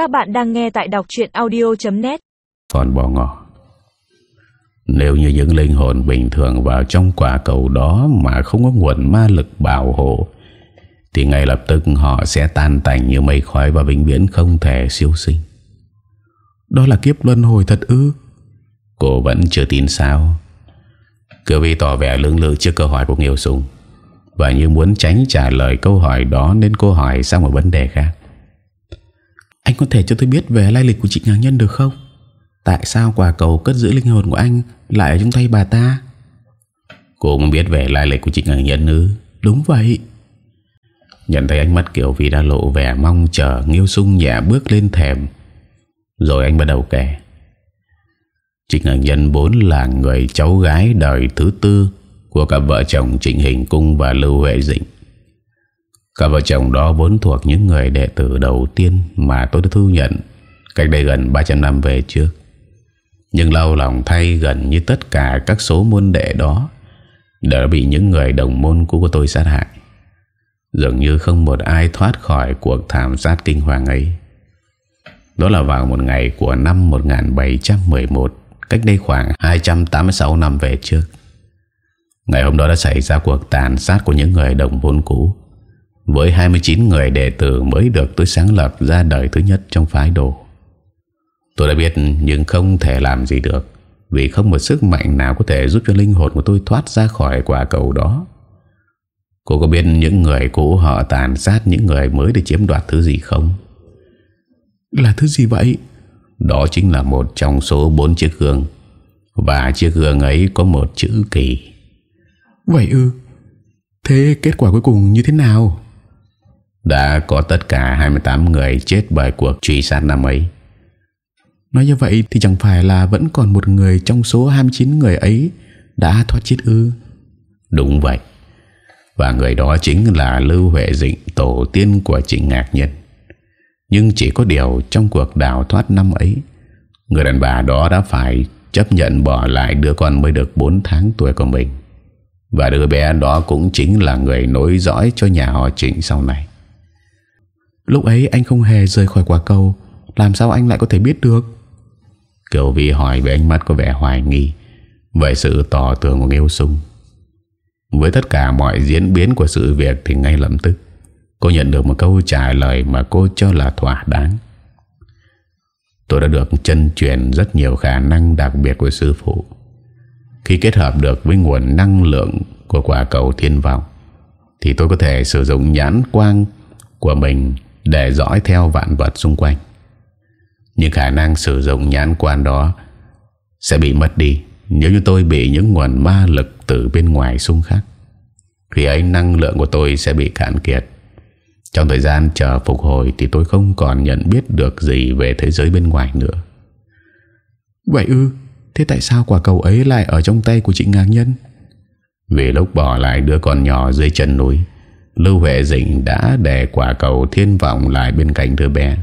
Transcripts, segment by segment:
Các bạn đang nghe tại đọc chuyện audio.net Còn bỏ ngỏ Nếu như những linh hồn bình thường vào trong quả cầu đó mà không có nguồn ma lực bảo hộ, thì ngay lập tức họ sẽ tan tành như mây khói và vĩnh viễn không thể siêu sinh. Đó là kiếp luân hồi thật ư? Cô vẫn chưa tin sao? Kiều Vi tỏ vẻ lưỡng lự trước câu hỏi của Nghiêu Sùng và như muốn tránh trả lời câu hỏi đó, nên cô hỏi sang một vấn đề khác. Có thể cho tôi biết về lai lịch của chị Ngạc Nhân được không? Tại sao quả cầu cất giữ linh hồn của anh lại ở trong tay bà ta? Cô muốn biết về lai lịch của chị Ngạc Nhân ư? Đúng vậy. Nhận thấy ánh mắt Kiều Vi đã lộ vẻ mong chờ Nghiêu sung nhẹ bước lên thềm Rồi anh bắt đầu kể Trịnh Ngân Nhân vốn là người cháu gái đời thứ tư Của cả vợ chồng Trịnh Hình Cung và Lưu Huệ Dĩnh Cả vợ chồng đó vốn thuộc những người đệ tử đầu tiên Mà tôi đã thu nhận Cách đây gần 300 năm về trước. Nhưng lâu lòng thay gần như tất cả các số môn đệ đó Đã bị những người đồng môn cũ của tôi sát hại. Dường như không một ai thoát khỏi cuộc thảm sát kinh hoàng ấy. Đó là vào một ngày của năm 1711 Cách đây khoảng 286 năm về trước. Ngày hôm đó đã xảy ra cuộc tàn sát của những người đồng môn cũ. Với 29 người đệ tử mới được tôi sáng lập ra đời thứ nhất trong phái đồ Tôi đã biết nhưng không thể làm gì được Vì không một sức mạnh nào có thể giúp cho linh hồn của tôi thoát ra khỏi quả cầu đó Cô có biết những người cũ họ tàn sát những người mới để chiếm đoạt thứ gì không? Là thứ gì vậy? Đó chính là một trong số bốn chiếc gương Và chiếc gương ấy có một chữ kỳ Vậy ư Thế kết quả cuối cùng như thế nào? Đã có tất cả 28 người chết bởi cuộc truy sát năm ấy. Nói như vậy thì chẳng phải là vẫn còn một người trong số 29 người ấy đã thoát chết ư? Đúng vậy. Và người đó chính là Lưu Huệ Dịnh, Tổ tiên của Trịnh Ngạc Nhân Nhưng chỉ có điều Trong cuộc đào thoát năm ấy, Người đàn bà đó đã phải Chấp nhận bỏ lại đứa con mới được 4 tháng tuổi của mình. Và đứa bé đó cũng chính là người nối dõi cho nhà họ Trịnh sau này. Lúc ấy anh không hề rời khỏi quả cầu, Làm sao anh lại có thể biết được? Kiều Vi hỏi với ánh mắt có vẻ hoài nghi, Về sự tỏ tường của Nghiêu Sung. Với tất cả mọi diễn biến của sự việc Thì ngay lập tức, Cô nhận được một câu trả lời mà cô cho là thỏa đáng. Tôi đã được chân truyền rất nhiều khả năng đặc biệt của sư phụ. Khi kết hợp được với nguồn năng lượng của quả cầu thiên vọng, Thì tôi có thể sử dụng nhãn quang của mình để dõi theo vạn vật xung quanh. Nhưng khả năng sử dụng nhãn quan đó sẽ bị mất đi nếu như tôi bị những nguồn ma lực từ bên ngoài xung khắc. Khi ấy năng lượng của tôi sẽ bị cạn kiệt. Trong thời gian chờ phục hồi Thì tôi không còn nhận biết được gì về thế giới bên ngoài nữa. Vậy ư? Thế tại sao quả cầu ấy lại ở trong tay của chị Ngạc Nhân? Vì lúc bỏ lại đứa con nhỏ dưới chân núi Lưu Huệ Dĩnh đã để quả cầu thiên vọng lại bên cạnh đứa bé,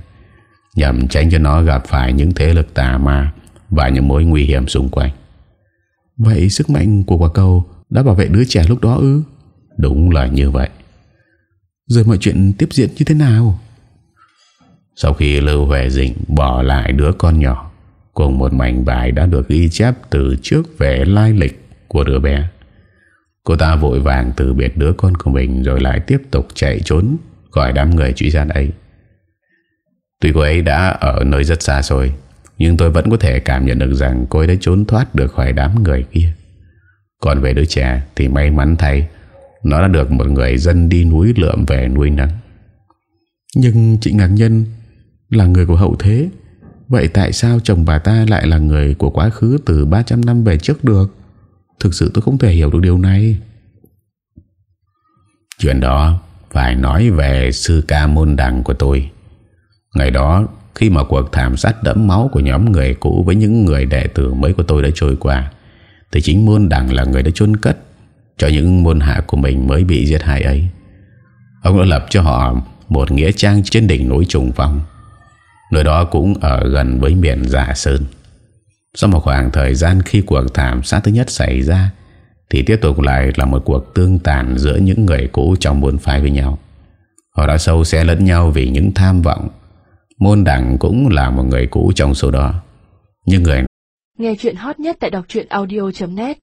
Nhằm tránh cho nó gặp phải những thế lực tà ma Và những mối nguy hiểm xung quanh Vậy sức mạnh của quả cầu đã bảo vệ đứa trẻ lúc đó ư? Đúng là như vậy. Rồi mọi chuyện tiếp diễn như thế nào? Sau khi Lưu Huệ Dĩnh bỏ lại đứa con nhỏ, cùng một mảnh bài đã được ghi chép từ trước về lai lịch của đứa bé. Cô ta vội vàng từ biệt đứa con của mình rồi lại tiếp tục chạy trốn khỏi đám người truy sát ấy. Tuy cô ấy đã ở nơi rất xa xôi nhưng tôi vẫn có thể cảm nhận được rằng cô ấy đã trốn thoát được khỏi đám người kia. Còn về đứa trẻ thì may mắn thay, nó đã được một người dân đi núi lượm về nuôi nấng. Nhưng chị Ngạc Nhân là người của hậu thế. Vậy tại sao chồng bà ta lại là người của quá khứ từ 300 năm về trước được? Thực sự tôi không thể hiểu được điều này. Chuyện đó phải nói về sư ca môn đằng của tôi. Ngày đó, khi mà cuộc thảm sát đẫm máu của nhóm người cũ với những người đệ tử mới của tôi đã trôi qua, Thì chính môn đằng là người đã chôn cất Cho những môn hạ của mình mới bị giết hại ấy Ông đã lập cho họ một nghĩa trang trên đỉnh núi Trùng Phong Nơi đó cũng ở gần với miền Dạ Sơn sau một khoảng thời gian khi cuộc thảm sát thứ nhất xảy ra, Thì tiếp tục lại là một cuộc tương tàn giữa những người cũ trong buôn phái với nhau. Họ đã sâu xe lẫn nhau vì những tham vọng. Môn đẳng cũng là một người cũ trong số đó. Nhưng người Nghe chuyện hot nhất tại đọc audio.net